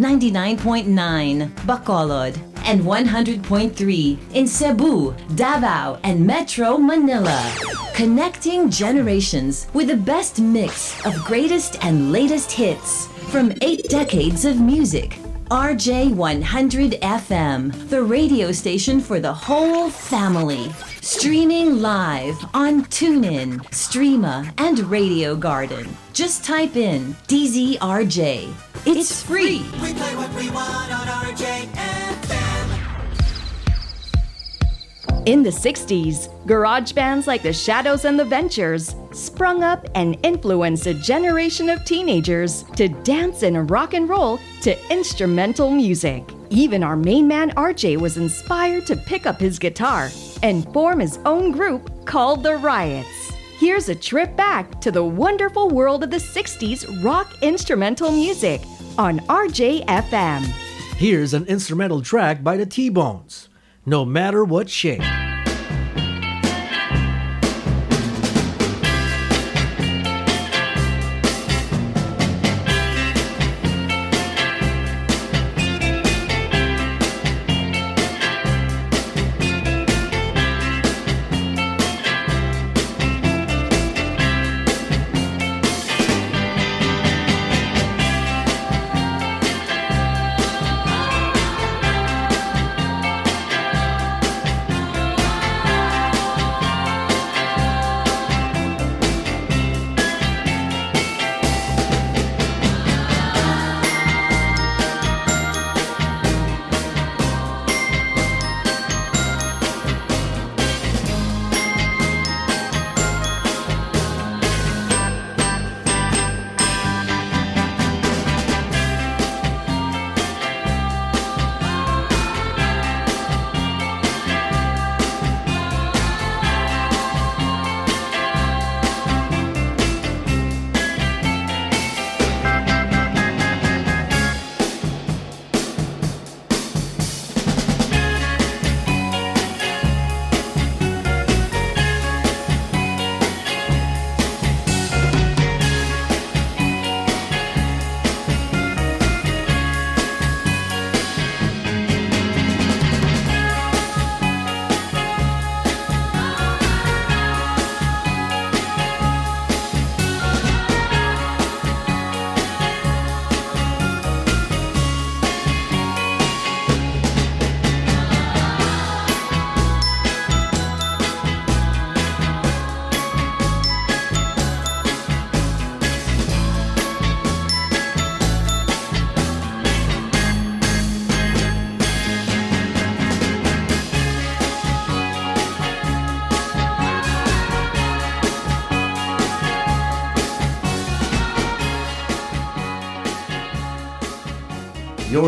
99.9 Bacolod, and 100.3 in Cebu, Davao, and Metro Manila. Connecting generations with the best mix of greatest and latest hits from eight decades of music. RJ100 FM, the radio station for the whole family. Streaming live on TuneIn, Streema, and Radio Garden. Just type in DZRJ. It's free. We play what we want on RJFM. In the 60s, garage bands like the Shadows and the Ventures sprung up and influenced a generation of teenagers to dance and rock and roll to instrumental music. Even our main man RJ was inspired to pick up his guitar and form his own group called The Riots. Here's a trip back to the wonderful world of the 60s rock instrumental music on RJFM. Here's an instrumental track by the T Bones. No matter what shape.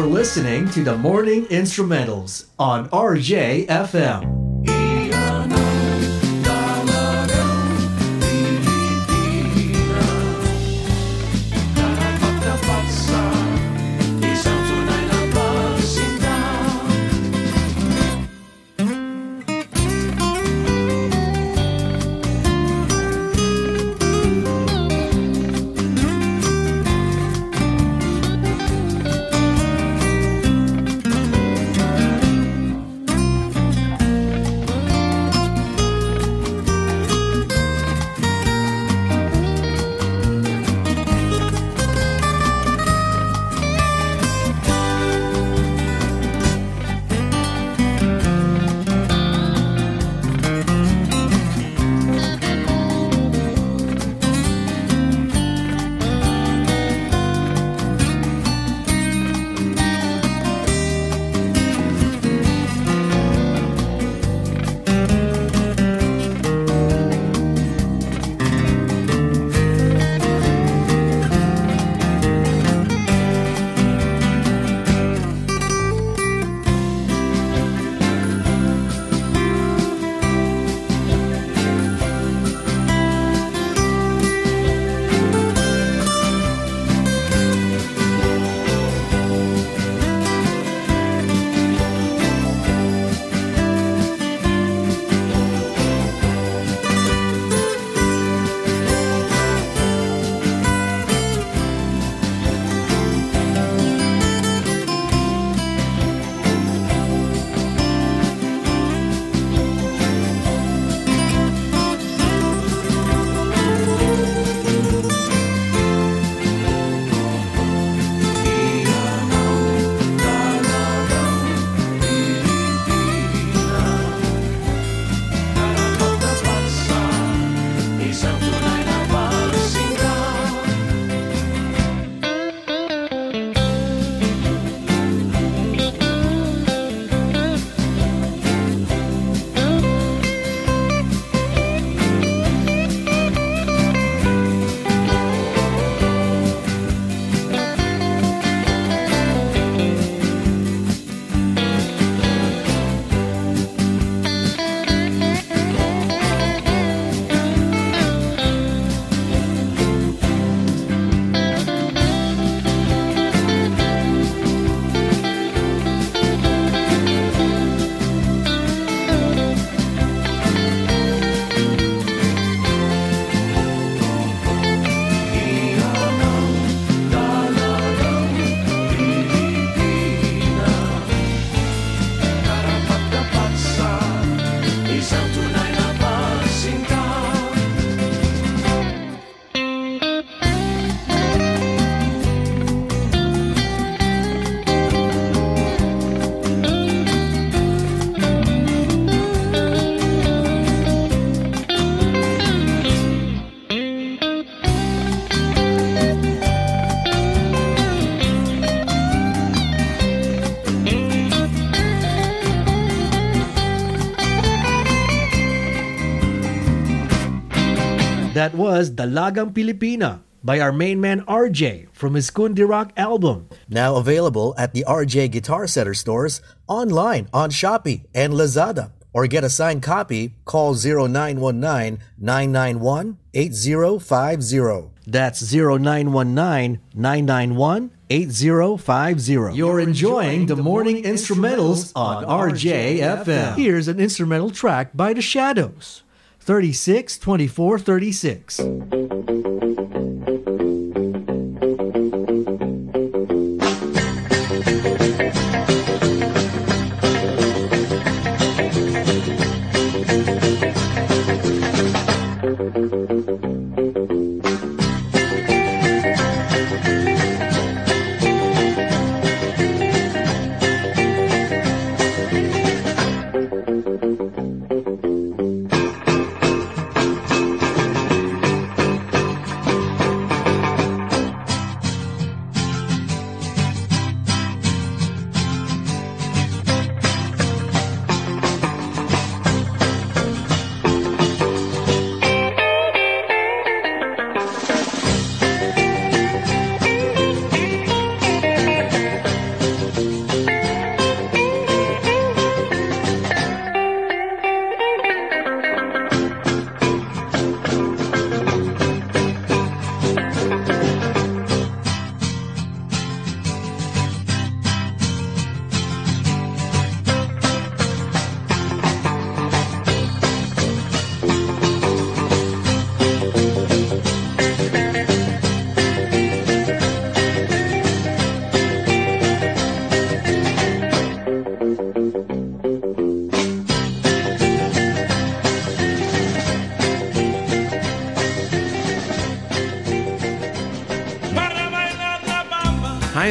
You're listening to the Morning Instrumentals on RJFM. That was Dalagang Pilipina by our main man RJ from his Kundi Rock album. Now available at the RJ Guitar Center stores, online on Shopee and Lazada. Or get a signed copy, call 0919-991-8050. That's 0919-991-8050. You're enjoying the morning instrumentals on RJFM. Here's an instrumental track by The Shadows. 36 24 36.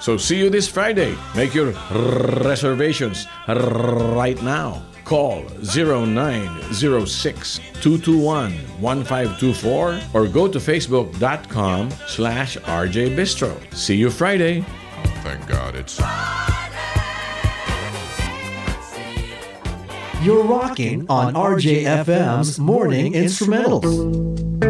So see you this Friday. Make your reservations right now. Call 0906 221 1524 or go to facebook.com slash RJ Bistro. See you Friday. Thank God it's. You're rocking on RJFM's Morning Instrumentals.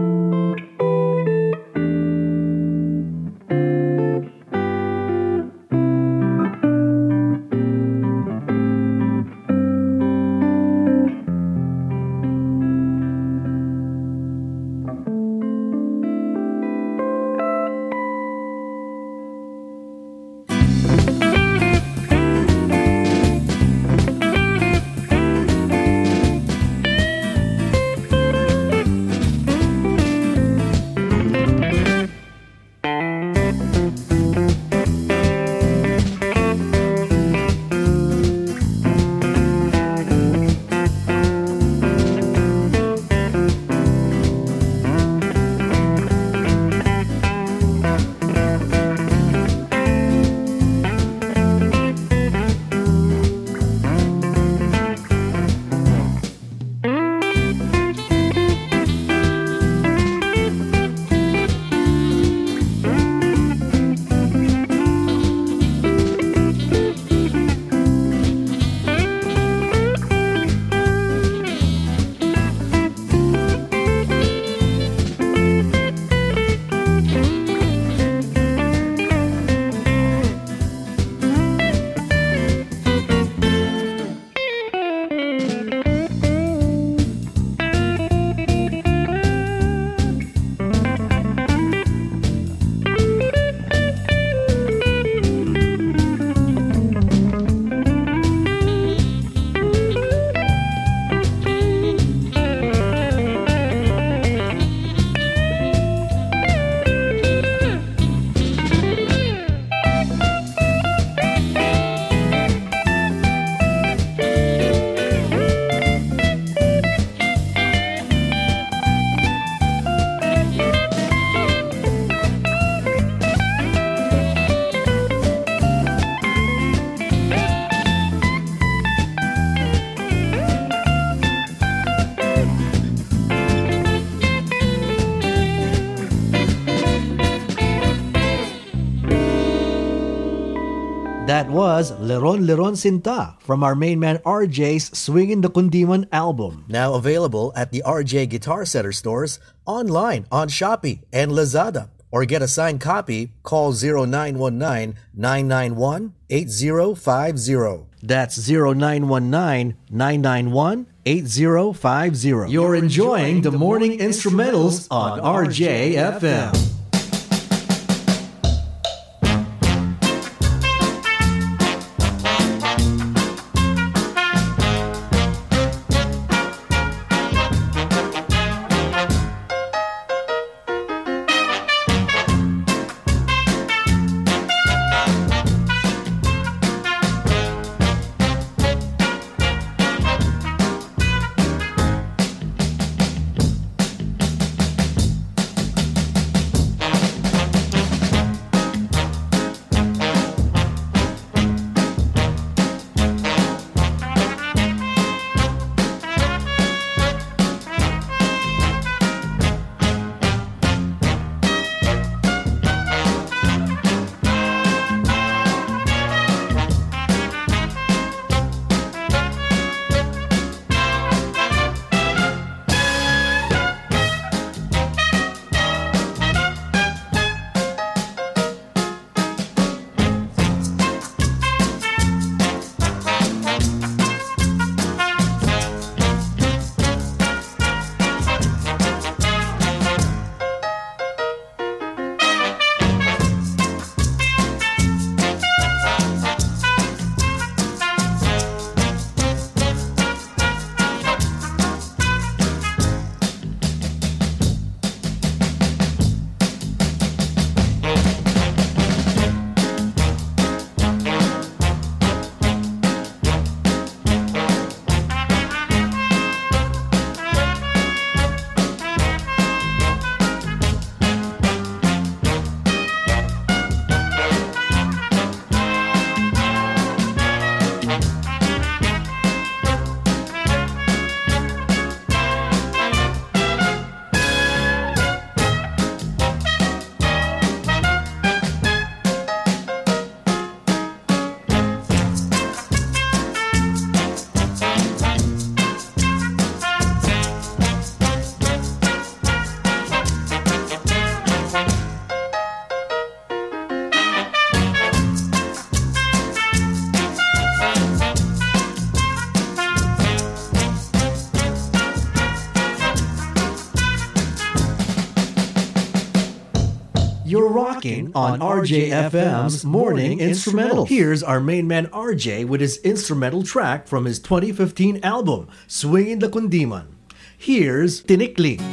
Was Leron Leron Sinta from our main man RJ's Swingin' the Kundiman album. Now available at the RJ Guitar Center stores, online on Shopee and Lazada. Or get a signed copy, call 0919-991-8050. That's 0919-991-8050. You're enjoying the morning instrumentals on RJFM. Rocking on RJFM's Morning Instrumental. Here's our main man RJ with his instrumental track from his 2015 album, Swingin' the Kundiman. Here's Tinikling.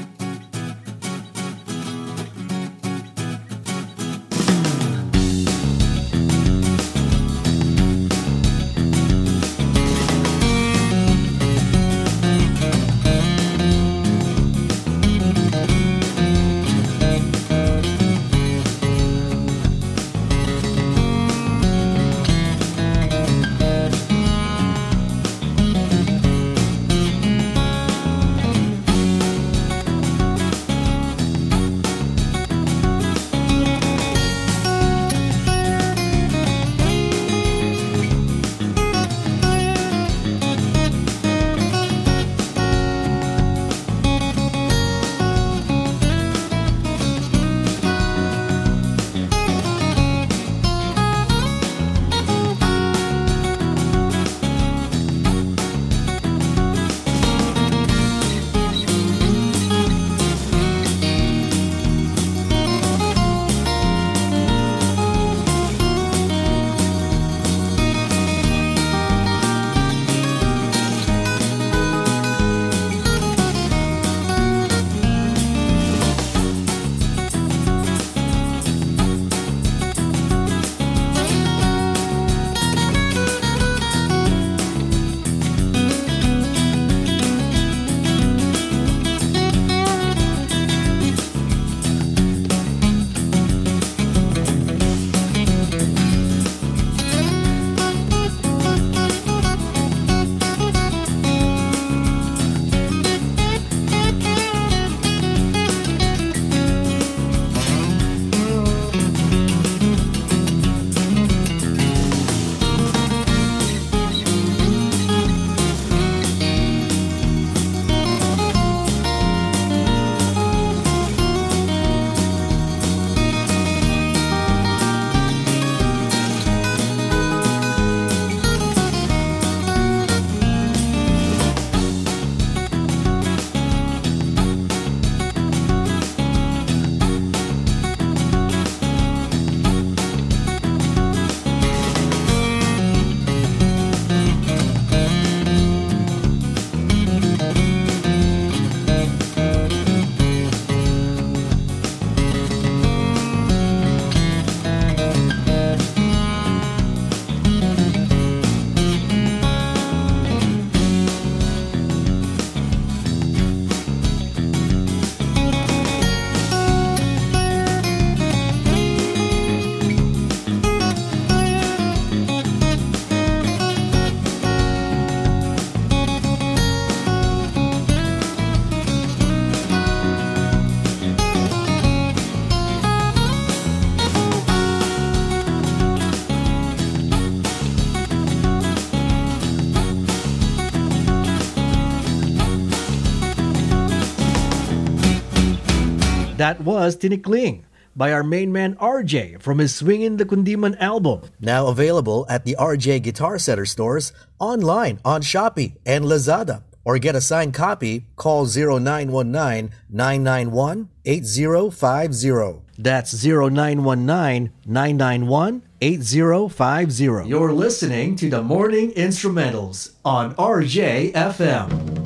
That was Tinikling by our main man RJ from his Swingin' the Kundiman album. Now available at the RJ Guitar Center stores, online on Shopee and Lazada. Or get a signed copy, call 0919-991-8050. That's 0919-991-8050. You're listening to the Morning Instrumentals on RJ FM.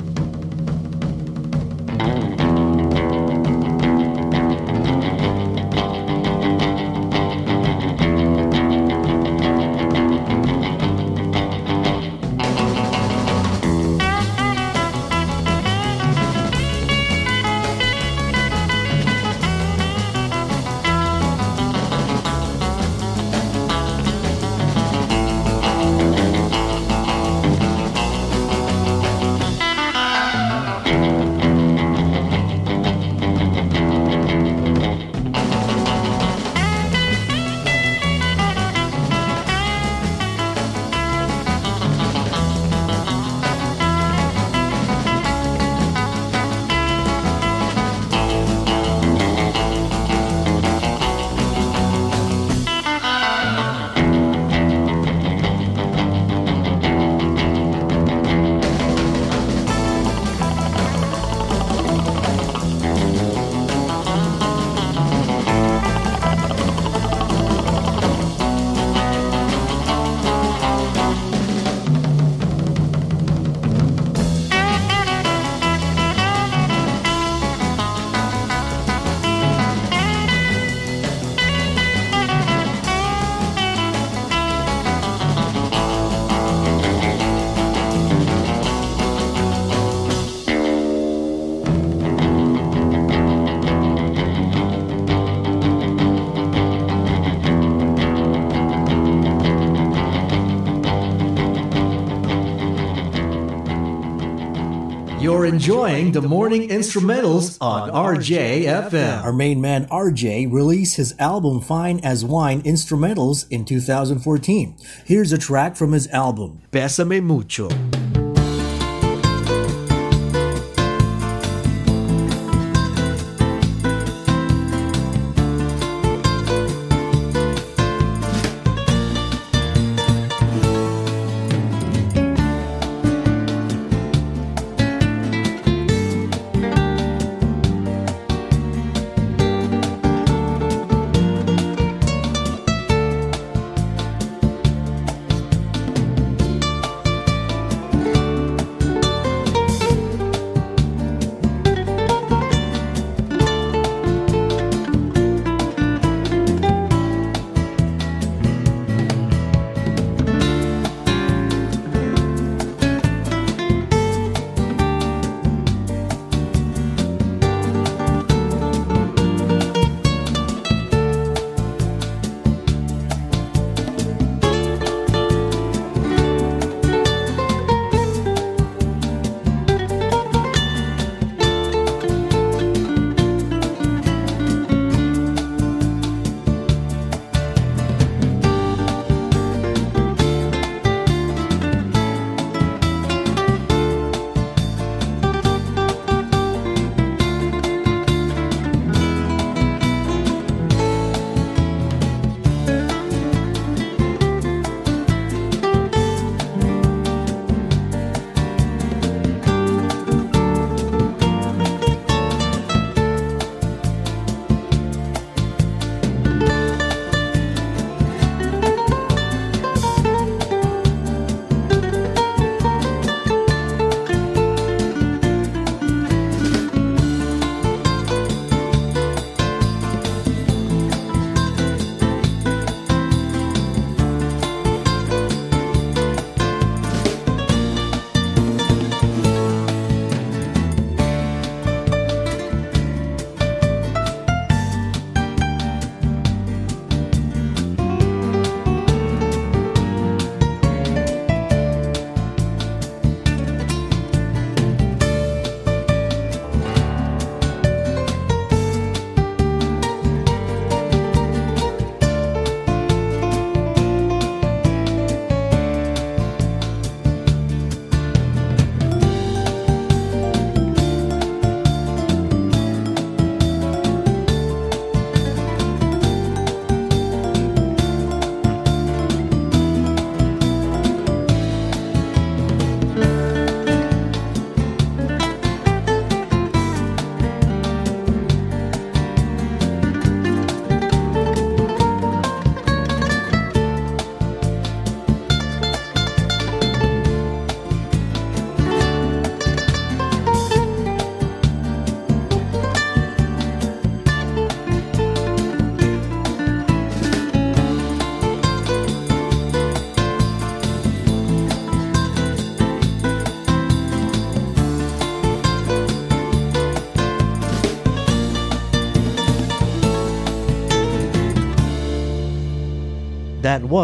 Enjoying the morning instrumentals on RJFM. Our main man RJ released his album Fine as Wine Instrumentals in 2014. Here's a track from his album, Besame Mucho.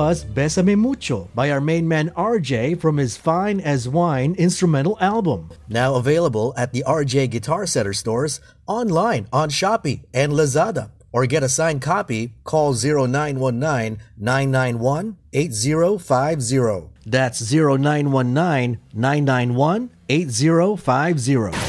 Was Besame Mucho by our main man RJ from his Fine as Wine instrumental album. Now available at the RJ Guitar Center stores, online on Shopee and Lazada. Or get a signed copy, call 0919-991-8050. That's 0919-991-8050.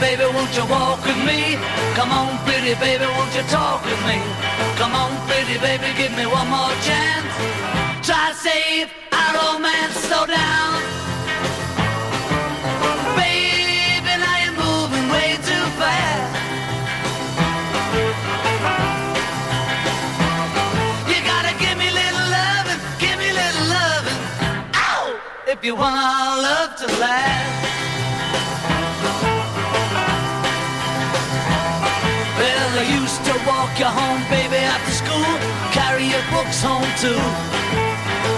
Baby, won't you walk with me? Come on, pretty baby, won't you talk with me? Come on, pretty baby, give me one more chance. Try to save our romance, slow down. Baby, now you're moving way too fast. You gotta give me little loving, give me little loving. Ow! If you want our love to last. Home, baby, after school, carry your books home too.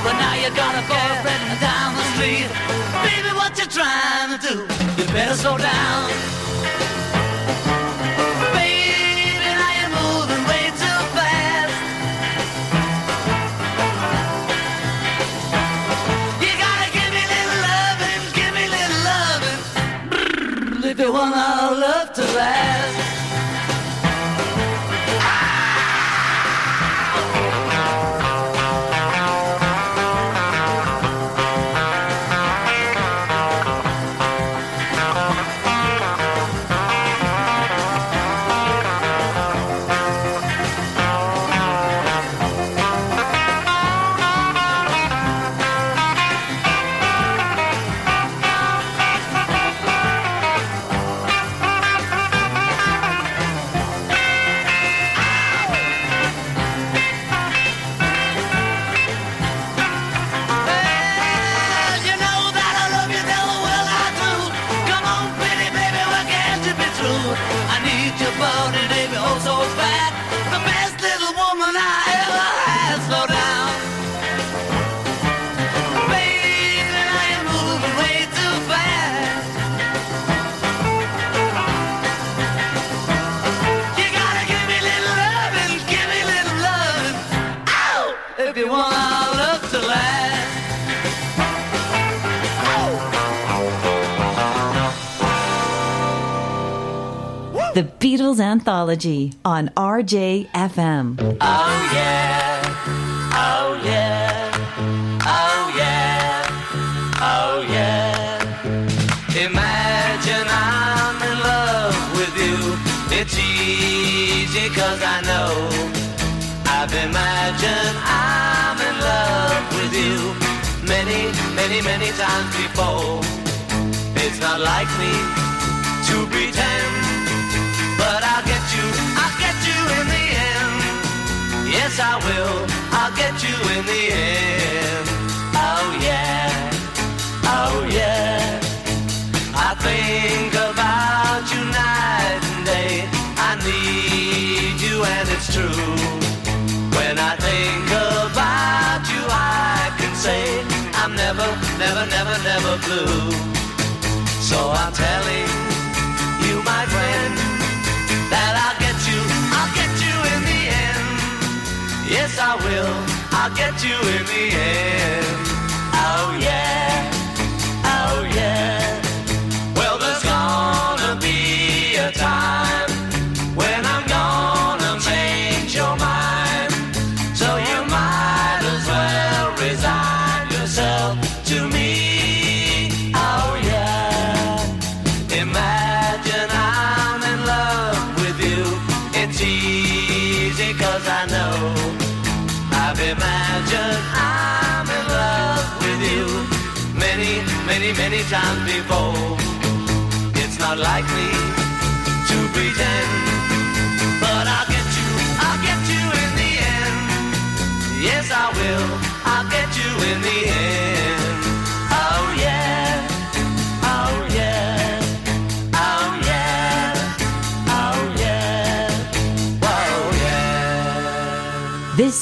But now you got a girlfriend down the street. Baby, what you trying to do? You better slow down. Baby, now you're moving way too fast. You gotta give me little loving, give me little loving. If you want our love Anthology on RJFM. Oh yeah, oh yeah, oh yeah, oh yeah. Imagine I'm in love with you. It's I know. I've imagined I'm in love with you many, many, many times before. It's not like me to pretend. yes I will. I'll get you in the end. Oh yeah, oh yeah. I think about you night and day. I need you and it's true. When I think about you, I can say I'm never, never, never, never blue. So I'm telling I'll get you in the end.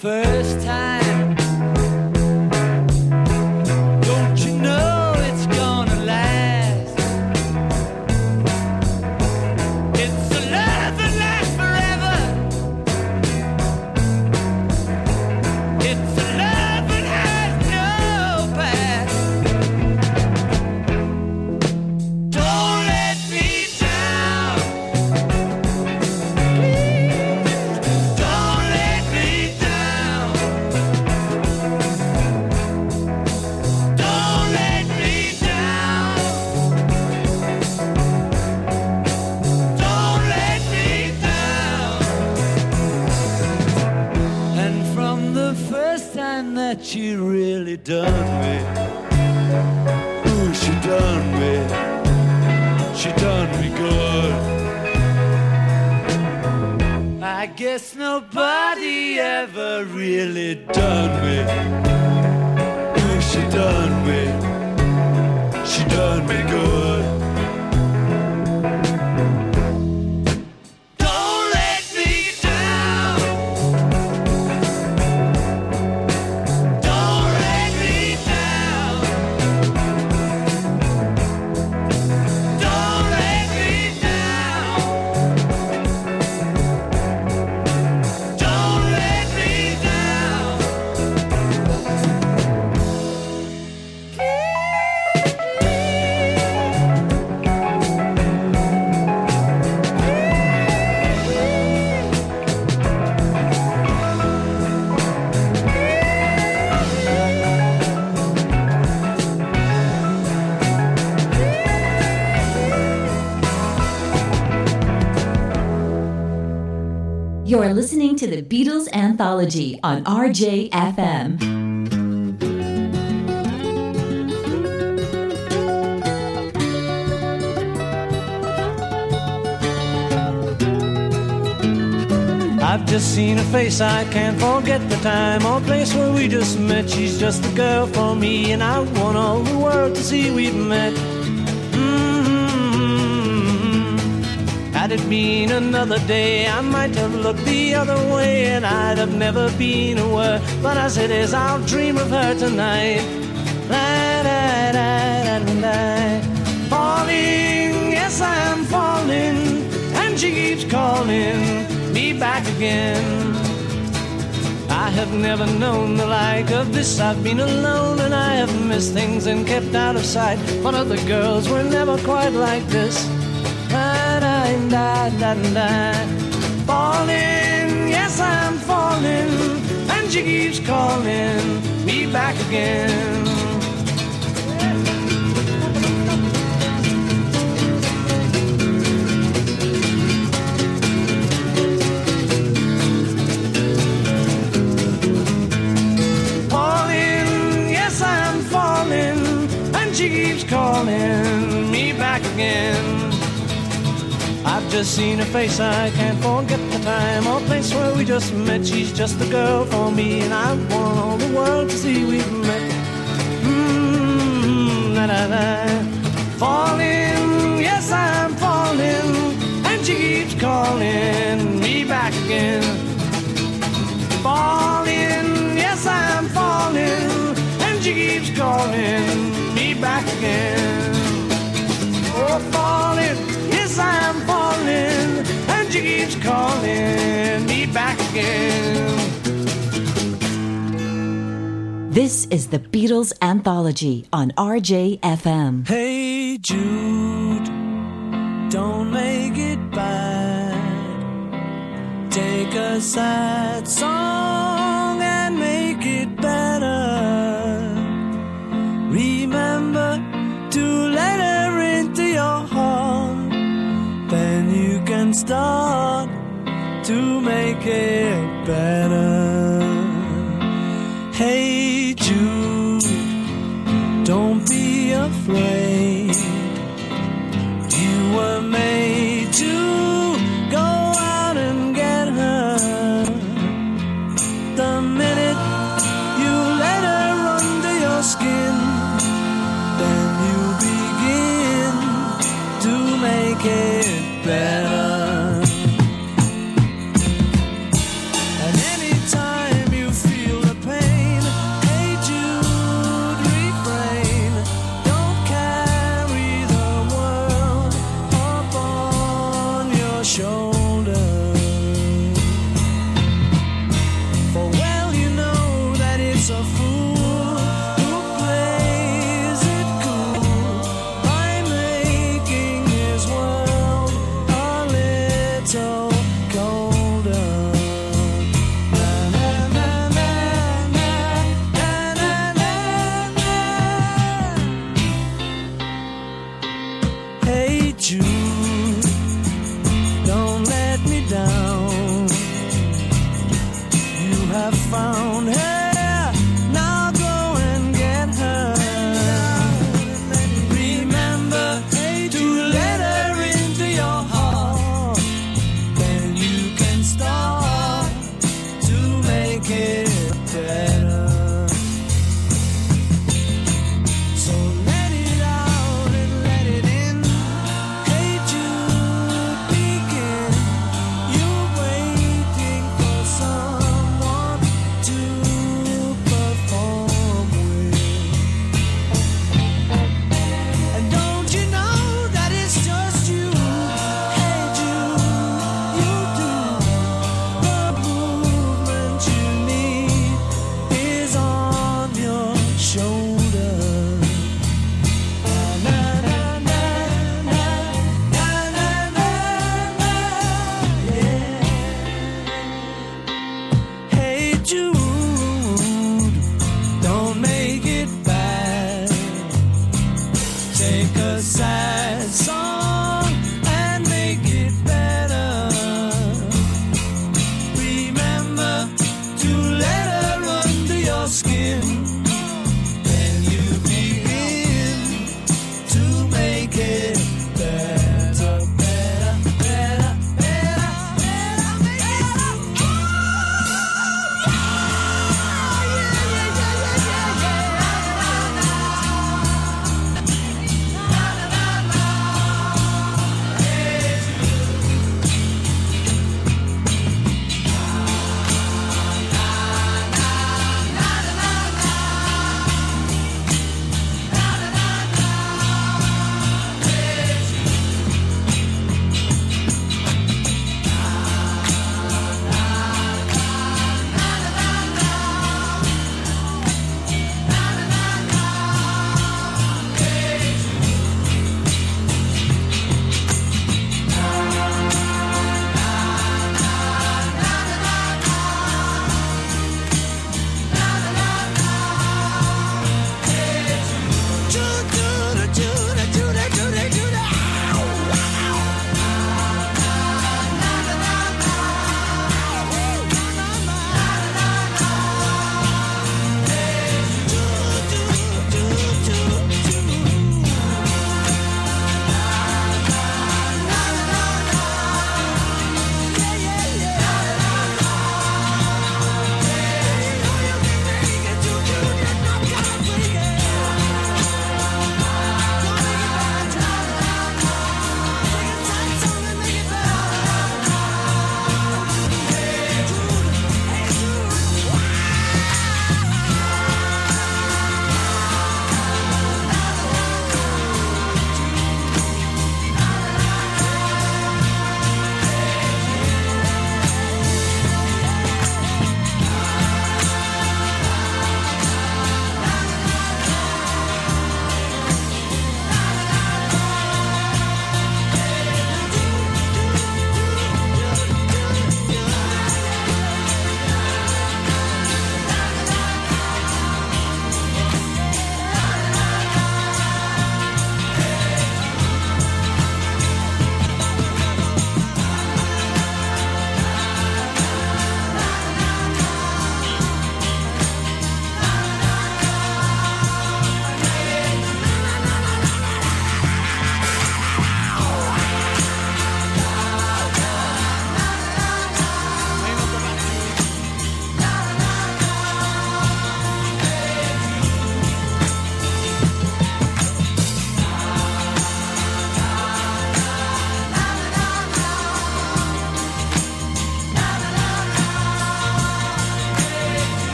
fair. Anthology on RJFM. I've just seen a face, I can't forget the time or place where we just met. She's just the girl for me, and I want all the world to see we've met. Had it been another day, I might have looked the other way and I'd have never been aware. But as it is, I'll dream of her tonight. La, da, da, da, da. Falling, yes, I am falling, and she keeps calling me back again. I have never known the like of this. I've been alone and I have missed things and kept out of sight. But other girls were never quite like this. Da, da, da. Falling, yes, I'm falling, and she keeps calling me back again. Just seen her face, I can't forget the time or place where we just met. She's just the girl for me, and I want all the world to see we've met. Mmm, la la la. Falling, yes, I'm falling, and she keeps calling me back again. Falling, keeps calling me back again. This is the Beatles Anthology on RJFM. Hey Jude, don't make it bad. Take a sad song and make it better. Remember to can start to make it better. Hey Jude, don't be afraid. You were made to go out and get her. The minute you let her under your skin, then you begin to make it better.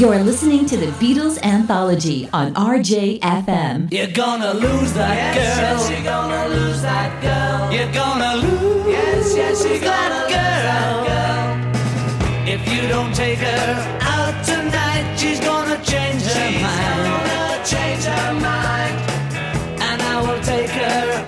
You're listening to the Beatles Anthology on RJFM. You're gonna lose that yes, girl. Yes, you're gonna lose that girl. You're gonna lose. Yes, yes, you're that gonna girl. lose that girl. If you don't take her out tonight, she's gonna change her mind. She's gonna change her mind, and I will take her.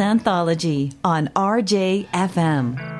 Anthology on RJFM.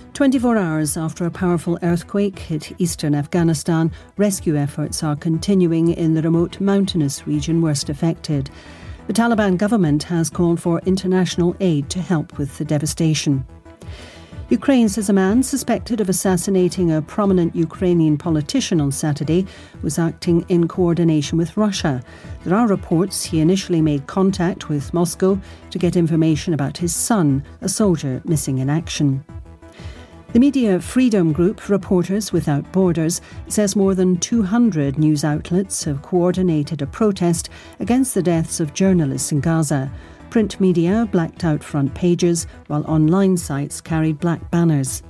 24 hours after a powerful earthquake hit eastern Afghanistan, rescue efforts are continuing in the remote mountainous region worst affected. The Taliban government has called for international aid to help with the devastation. Ukraine says a man suspected of assassinating a prominent Ukrainian politician on Saturday was acting in coordination with Russia. There are reports he initially made contact with Moscow to get information about his son, a soldier missing in action. The media freedom group Reporters Without Borders says more than 200 news outlets have coordinated a protest against the deaths of journalists in Gaza. Print media blacked out front pages, while online sites carried black banners.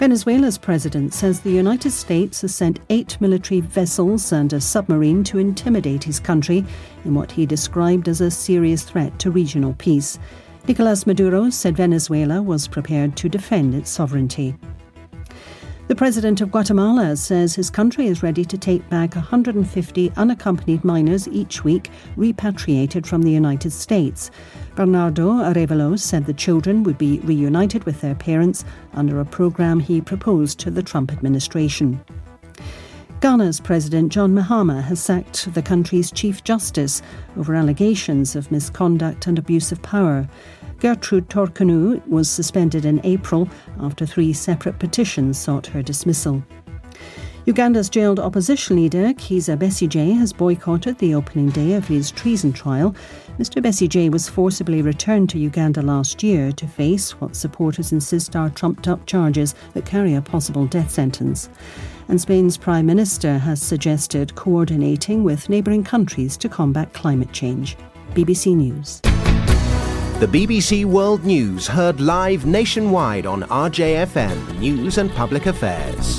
Venezuela's president says the United States has sent eight military vessels and a submarine to intimidate his country in what he described as a serious threat to regional peace. Nicolas Maduro said Venezuela was prepared to defend its sovereignty. The president of Guatemala says his country is ready to take back 150 unaccompanied minors each week repatriated from the United States. Bernardo Arevalo said the children would be reunited with their parents under a program he proposed to the Trump administration. Ghana's President John Mahama has sacked the country's Chief Justice over allegations of misconduct and abuse of power. Gertrude Torkornoo was suspended in April after three separate petitions sought her dismissal. Uganda's jailed opposition leader, Kizza Besigye, has boycotted the opening day of his treason trial. Mr. Besigye was forcibly returned to Uganda last year to face what supporters insist are trumped up charges that carry a possible death sentence. And Spain's Prime Minister has suggested coordinating with neighbouring countries to combat climate change. BBC News. The BBC World News heard live nationwide on RJFM News and Public Affairs.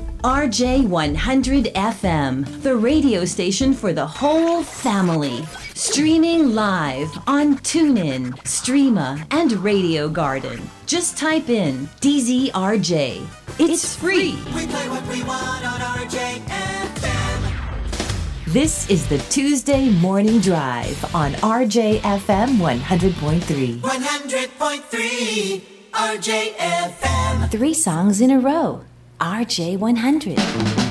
RJ100 FM, the radio station for the whole family. Streaming live on TuneIn, Streema, and Radio Garden. Just type in DZRJ. It's free. We play what we want on RJFM. This is the Tuesday Morning Drive on RJFM 100.3. 100.3 RJFM. Three songs in a row. RJ100.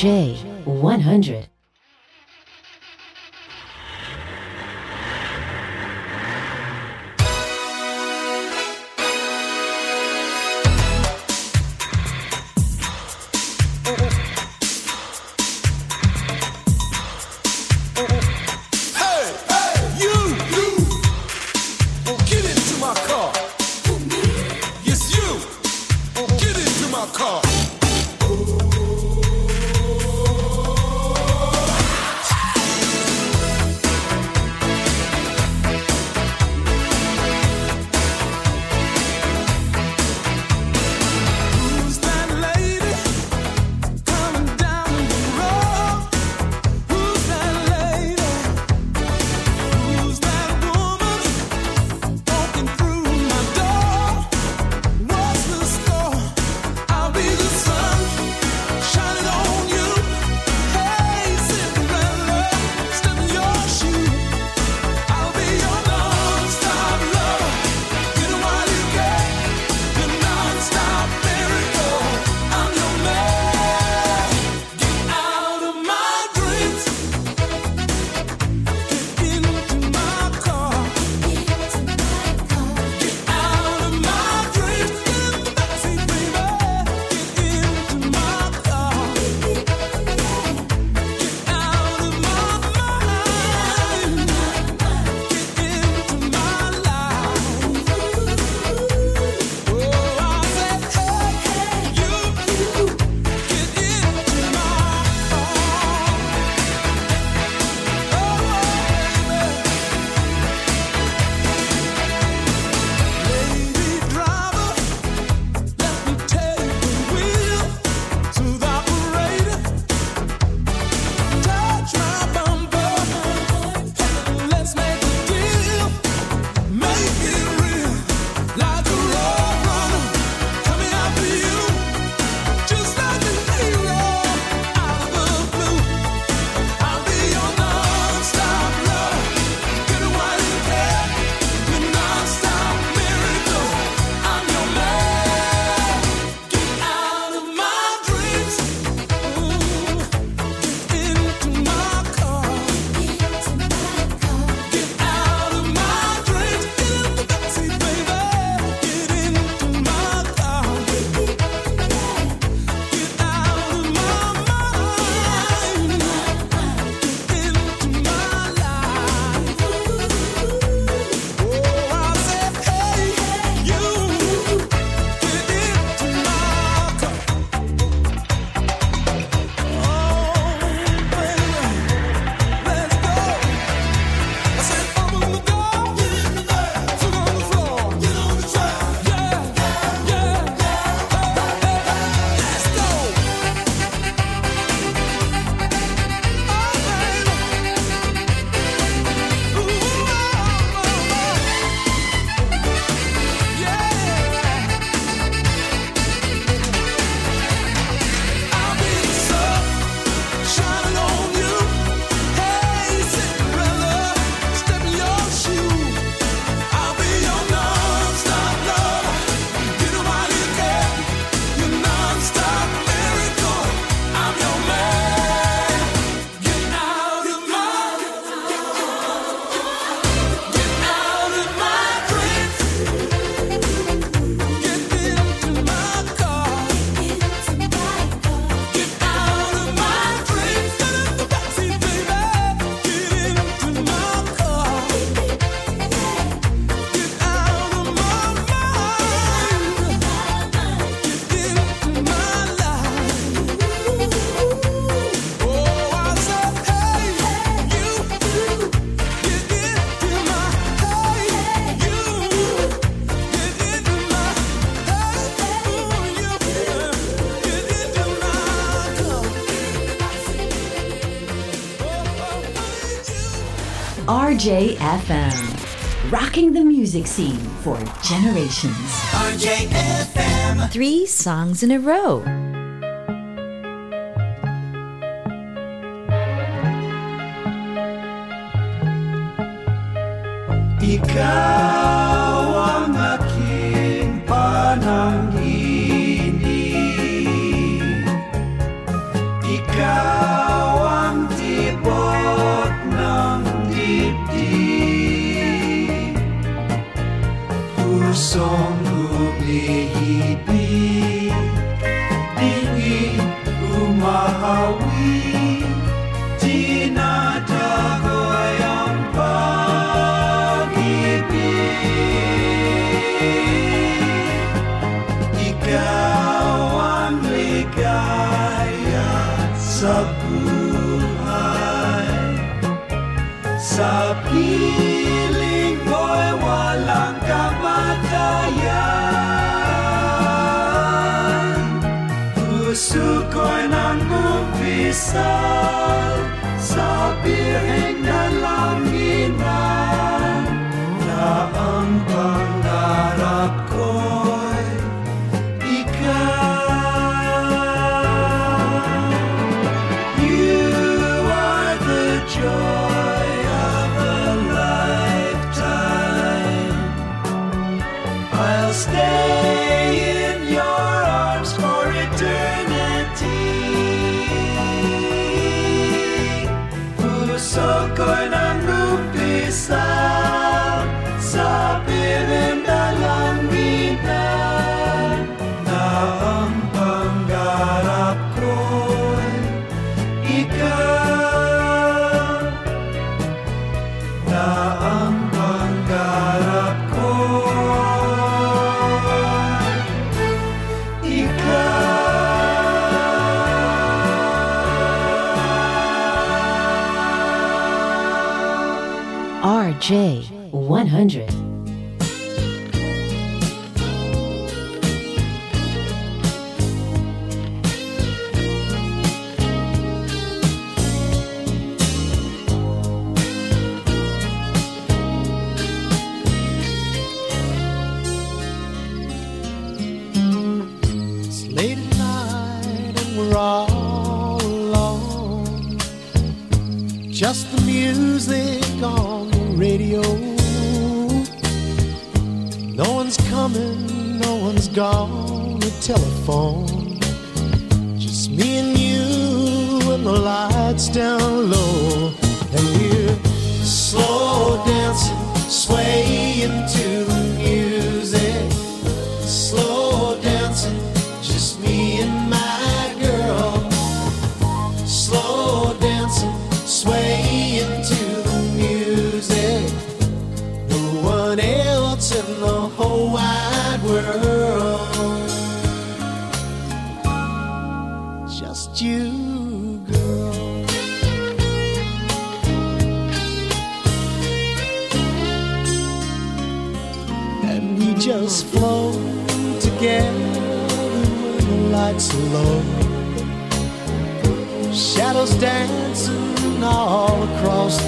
RJ100. RJFM, rocking the music scene for generations. RJFM. Three songs in a row. Ikaw. sal, så bliver han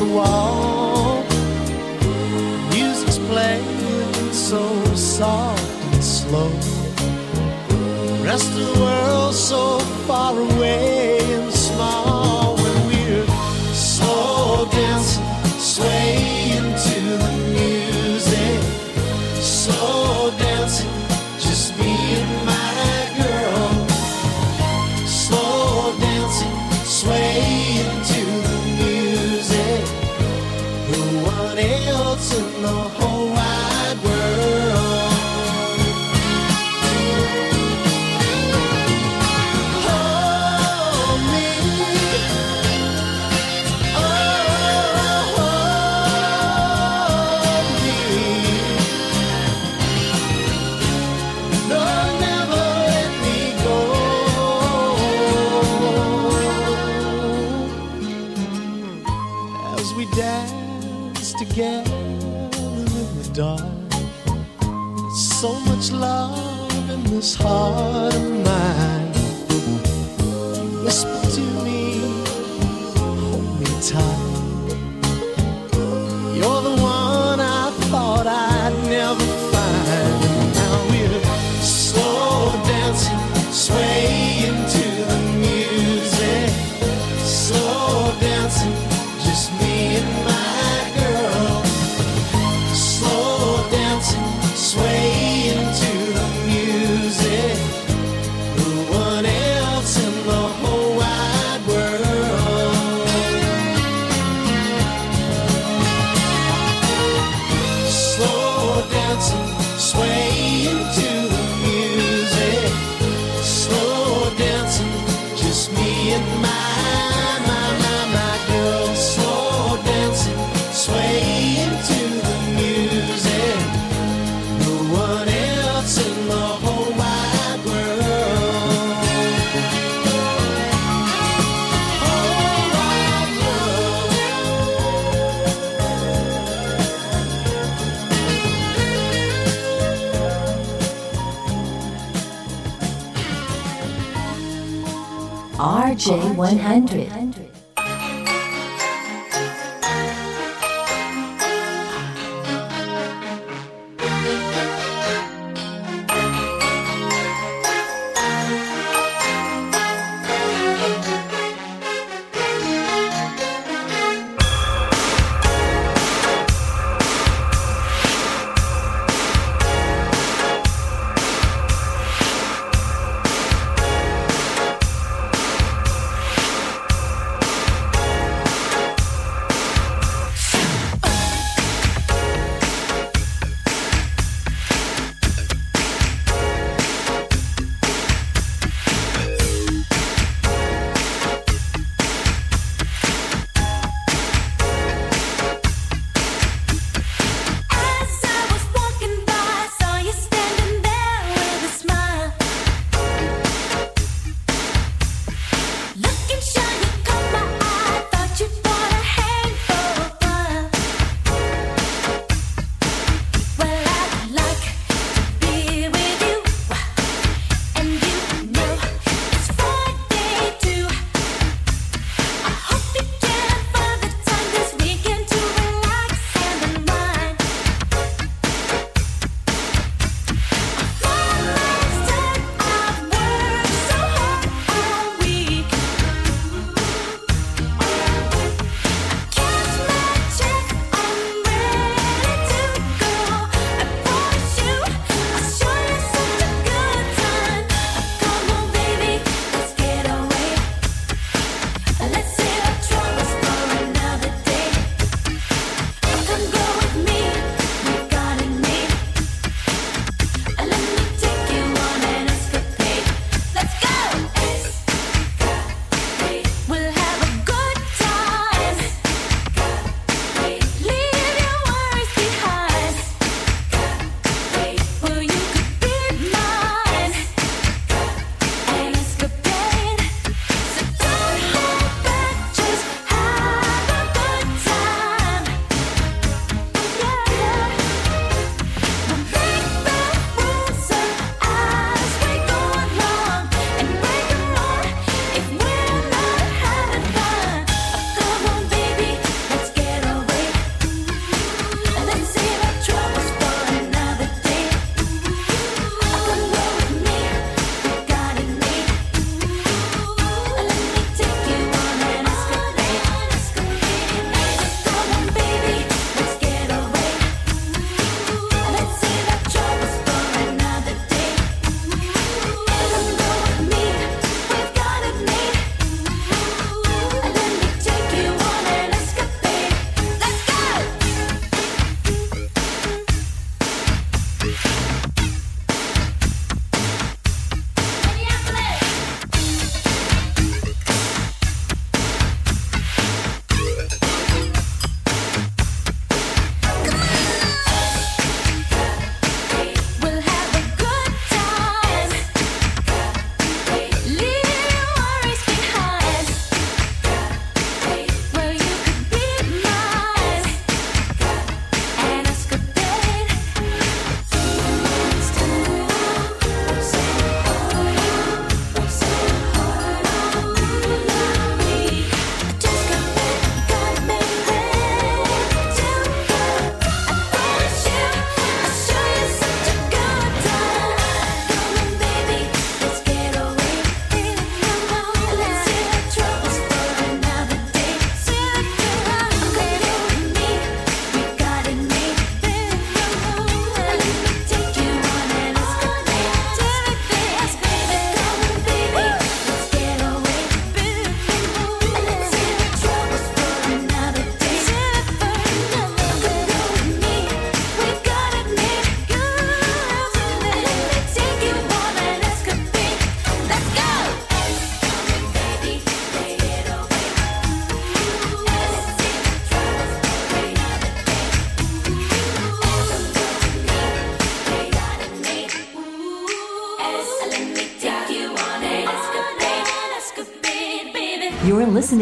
the wall. Music's playing so soft and slow. Rest of the world so far away.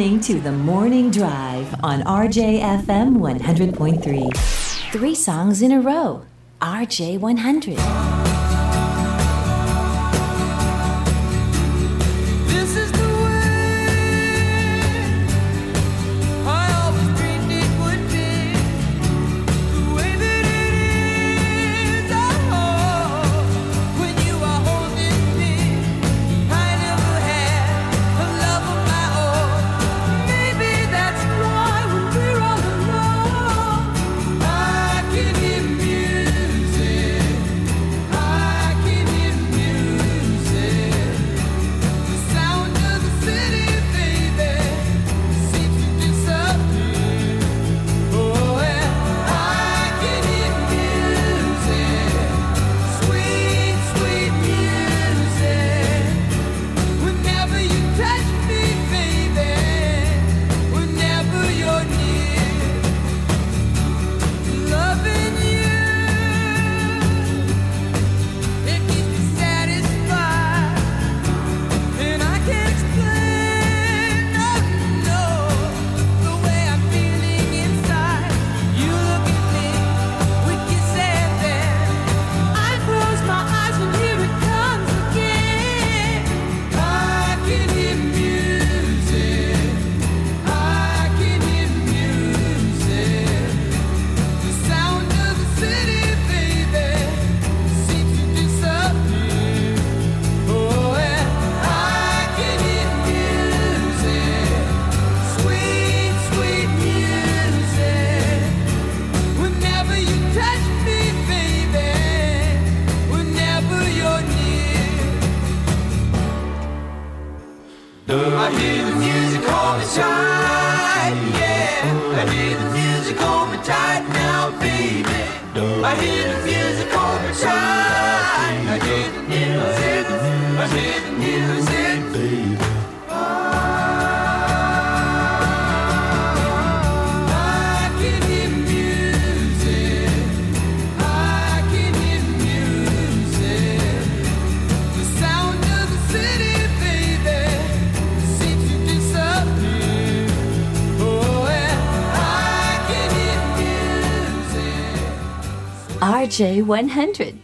listening to The Morning Drive on RJFM 100.3. Three songs in a row, RJ 100. J100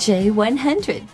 J100.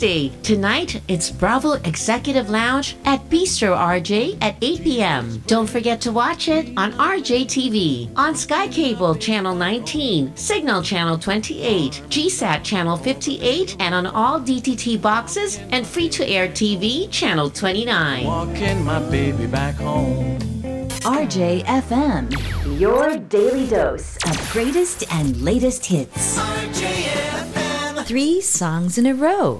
Thursday. Tonight, it's Bravo Executive Lounge at Bistro RJ at 8 p.m. Don't forget to watch it on RJ TV, on Sky Cable Channel 19, Cignal Channel 28, GSAT Channel 58, and on all DTT boxes and free to air TV Channel 29. Walking my baby back home. RJFM, your daily dose of greatest and latest hits. RJFM. Three songs in a row.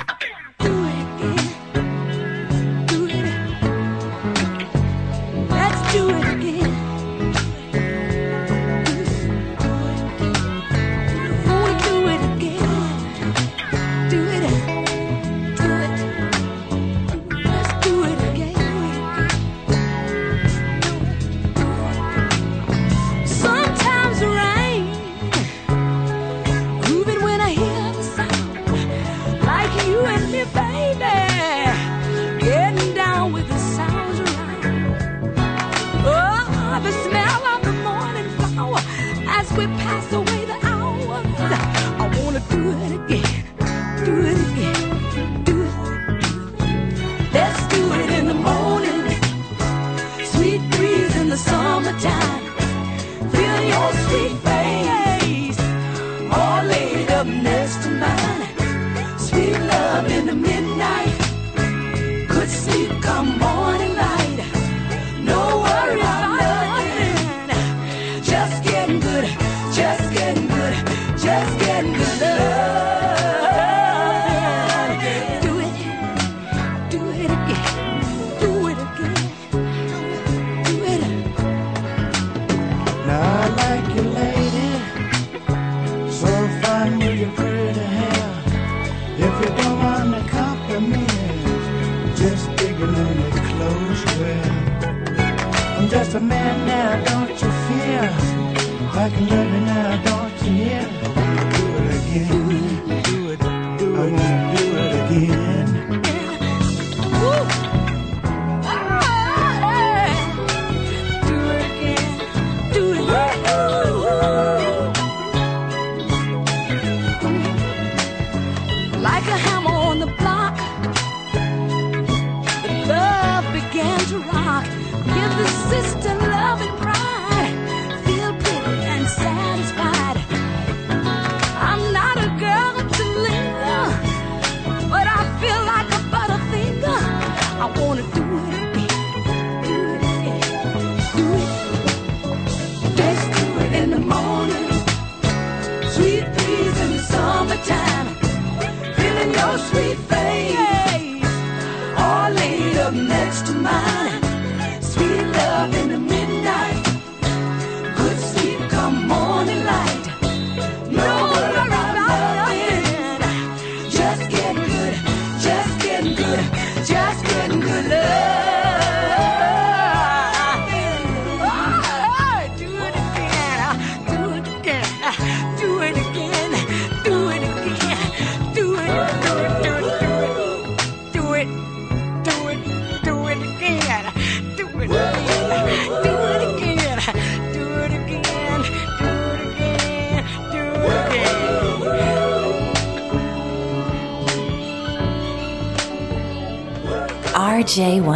RJ100.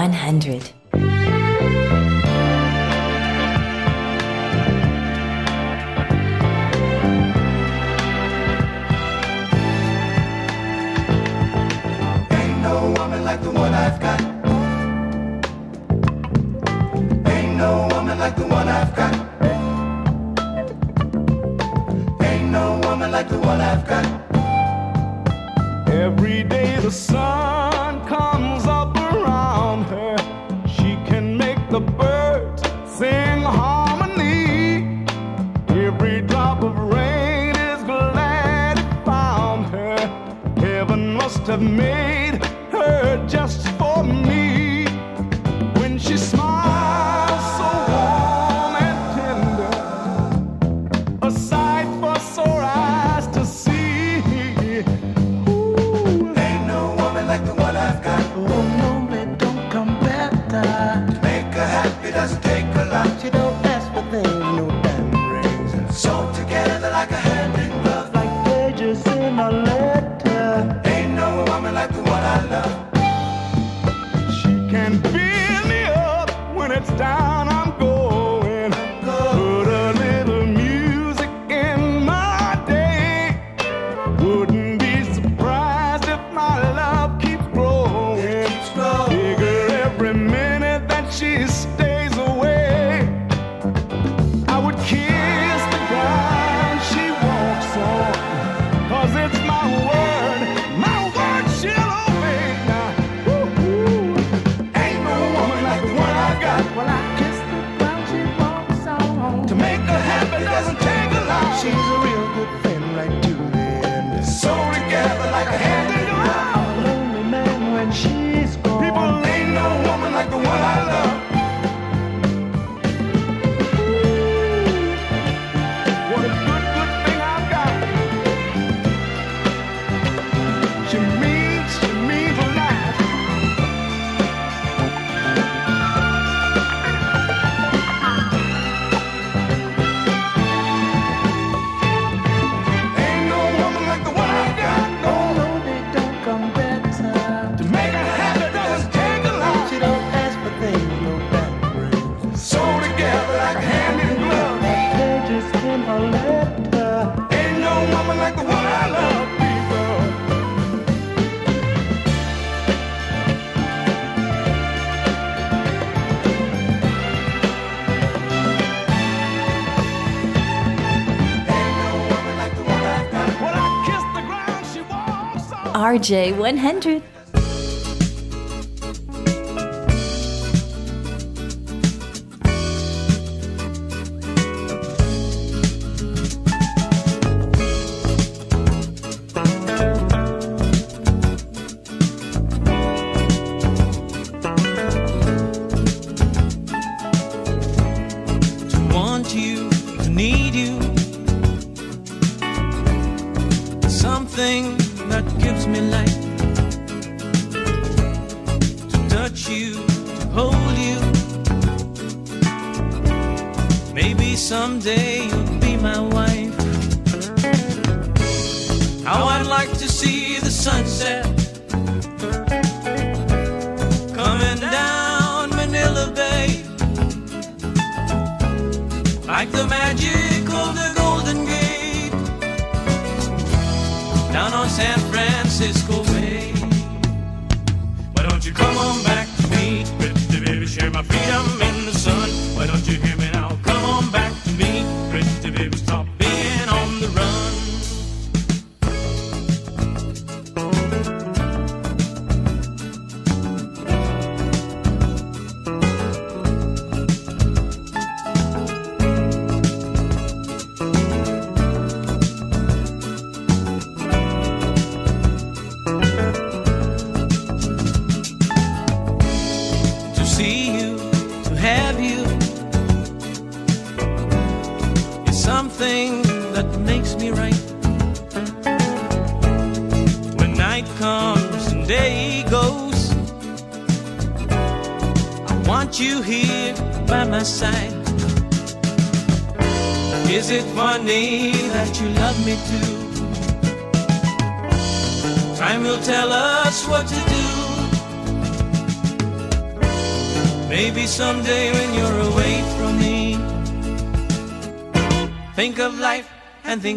RJ100.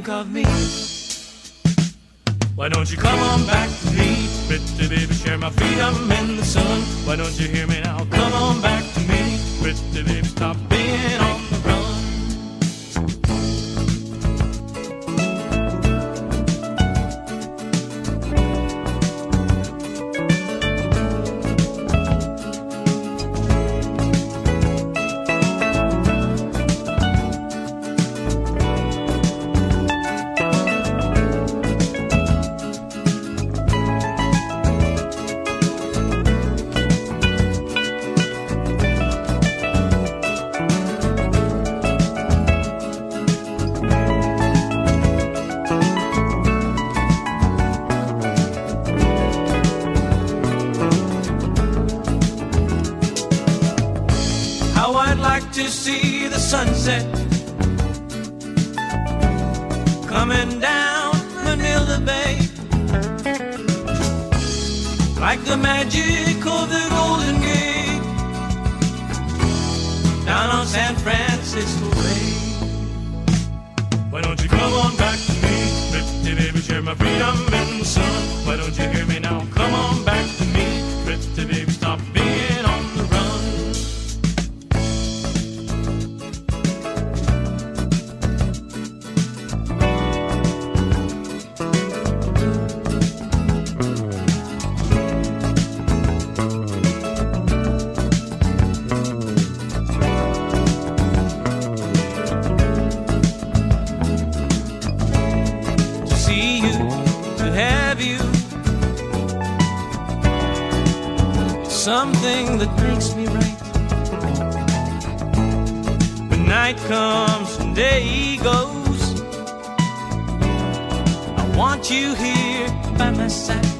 think of me. sunset coming down Manila Bay like the magic of the Golden Gate down on San Francisco Bay. Why don't you come on back to me, baby, baby share my freedom and sun? Why don't you hear something that makes me right. When night comes and day goes. I want you here by my side.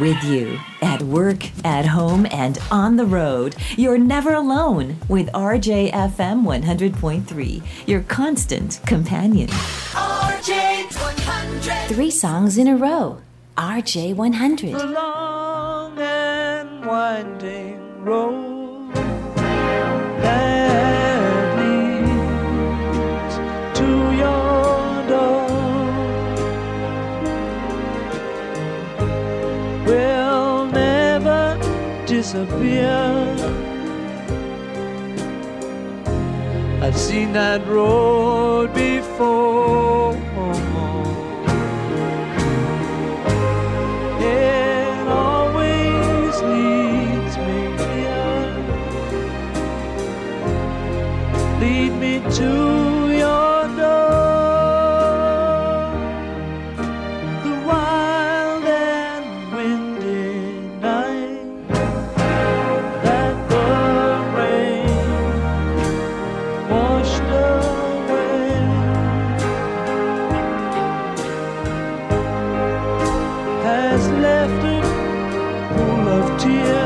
with you at work, at home, and on the road. You're never alone with RJFM 100.3, your constant companion. RJ 100. Three songs in a row. RJ 100. Yeah.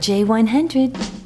RJ100.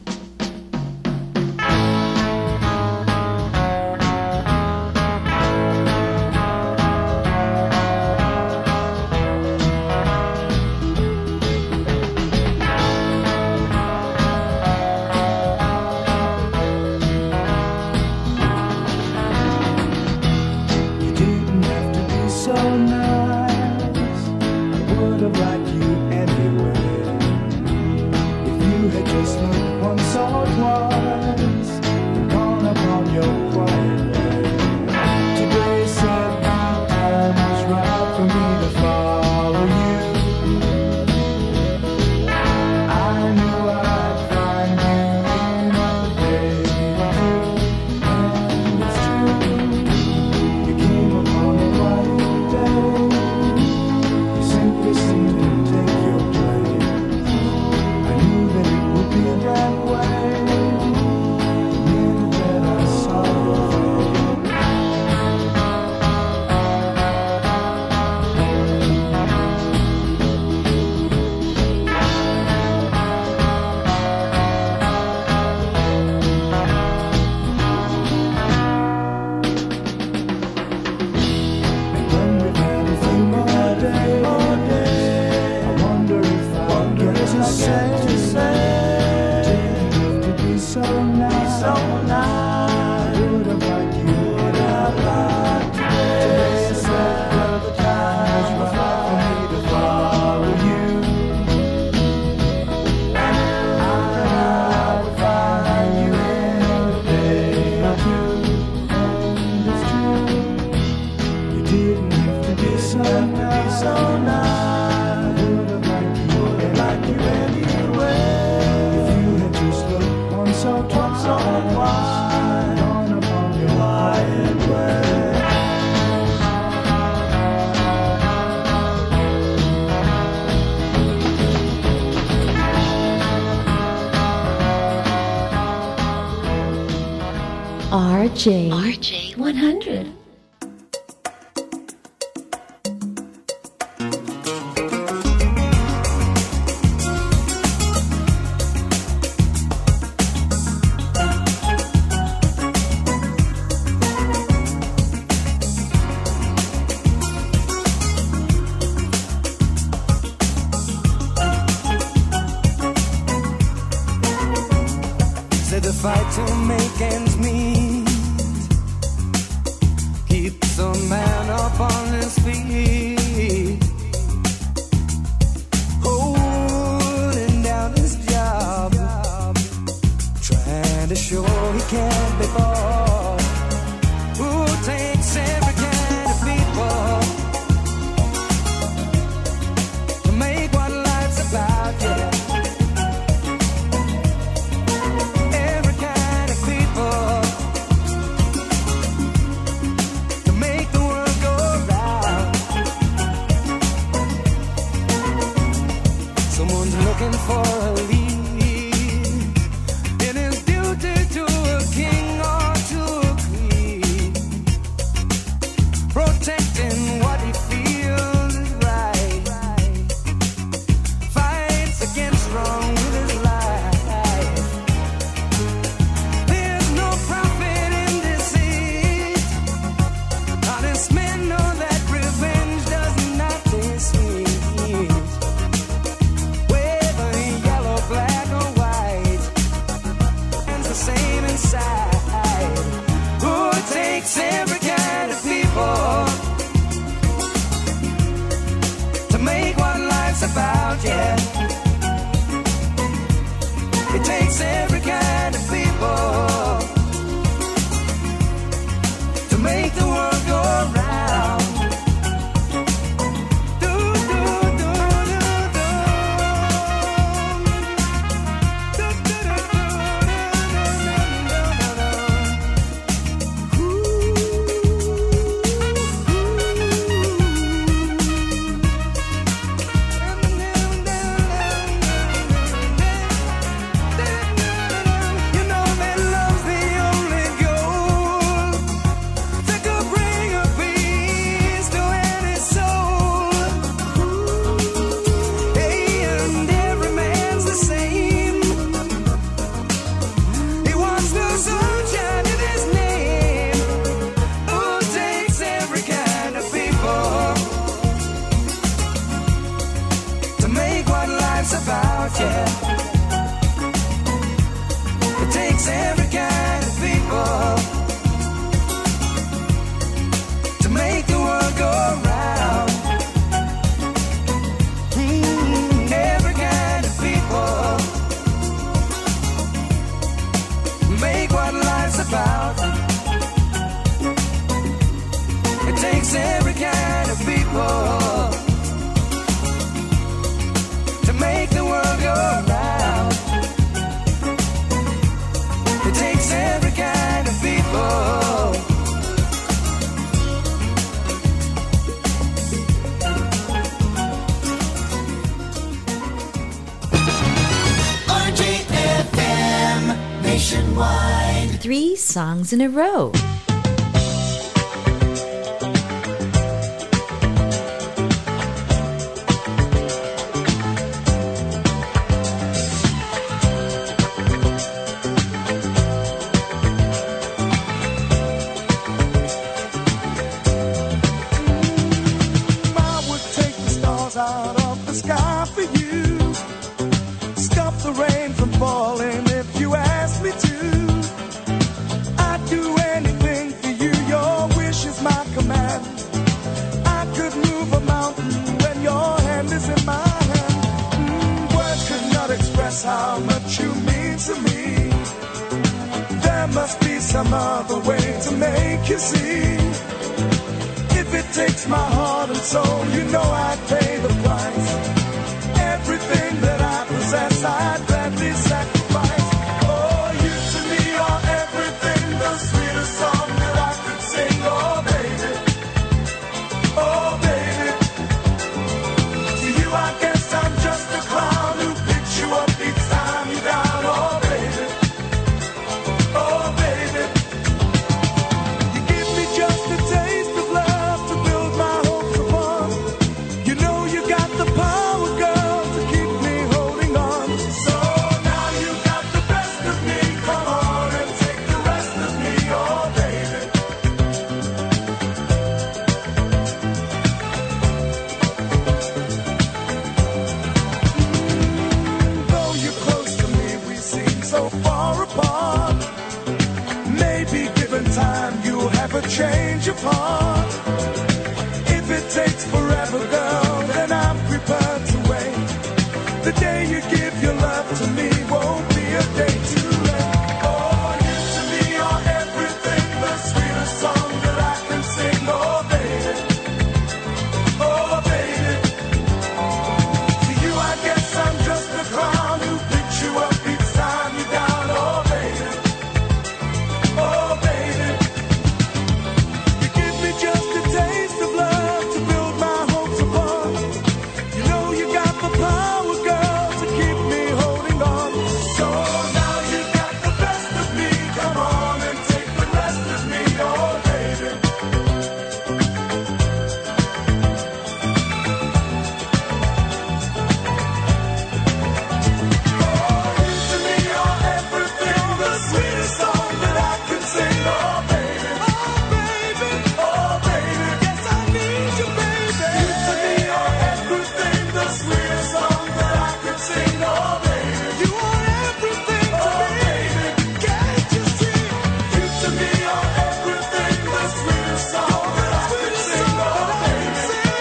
Songs in a row.